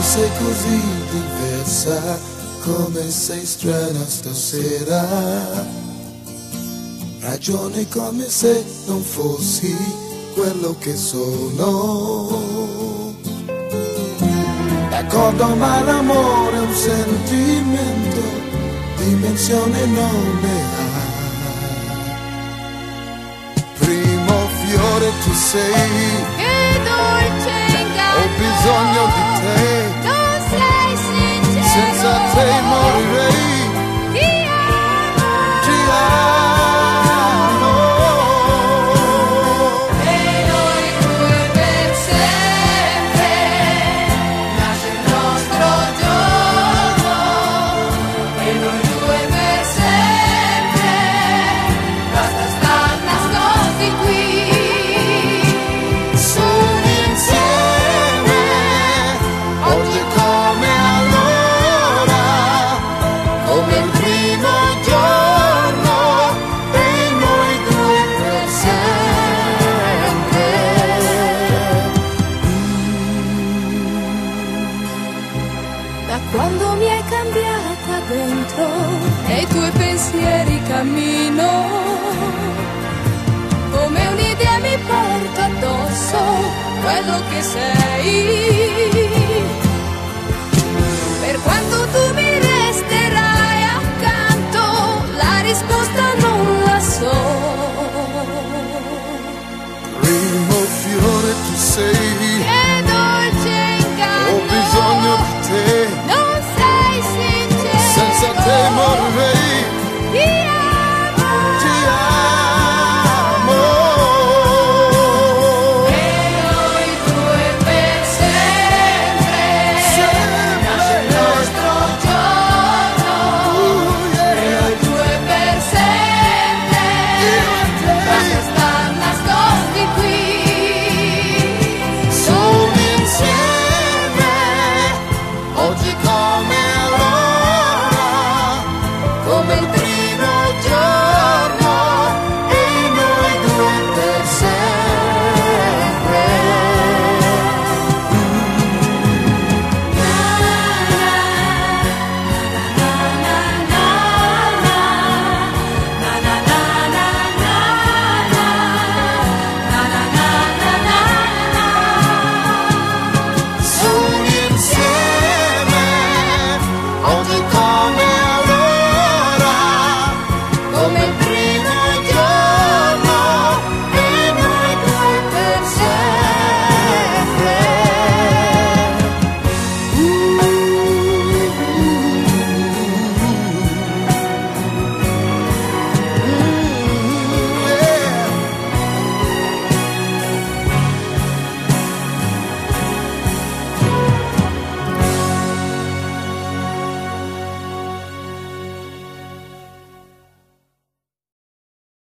tu sei così diversa, come sei strana stasera. Ragioni come se non fossi quello che sono. D'accordo ma l'amore è un sentimento, dimensione non ne ha. Primo fiore tu sei, Che dolce inganno ho bisogno di te, quando mi hai cambiata dentro e i tuoi pensieri cammino. Come un'idea mi porta addosso quello che sei. Per quanto tu mi resterai accanto la risposta non la so. Primo fiore tu sei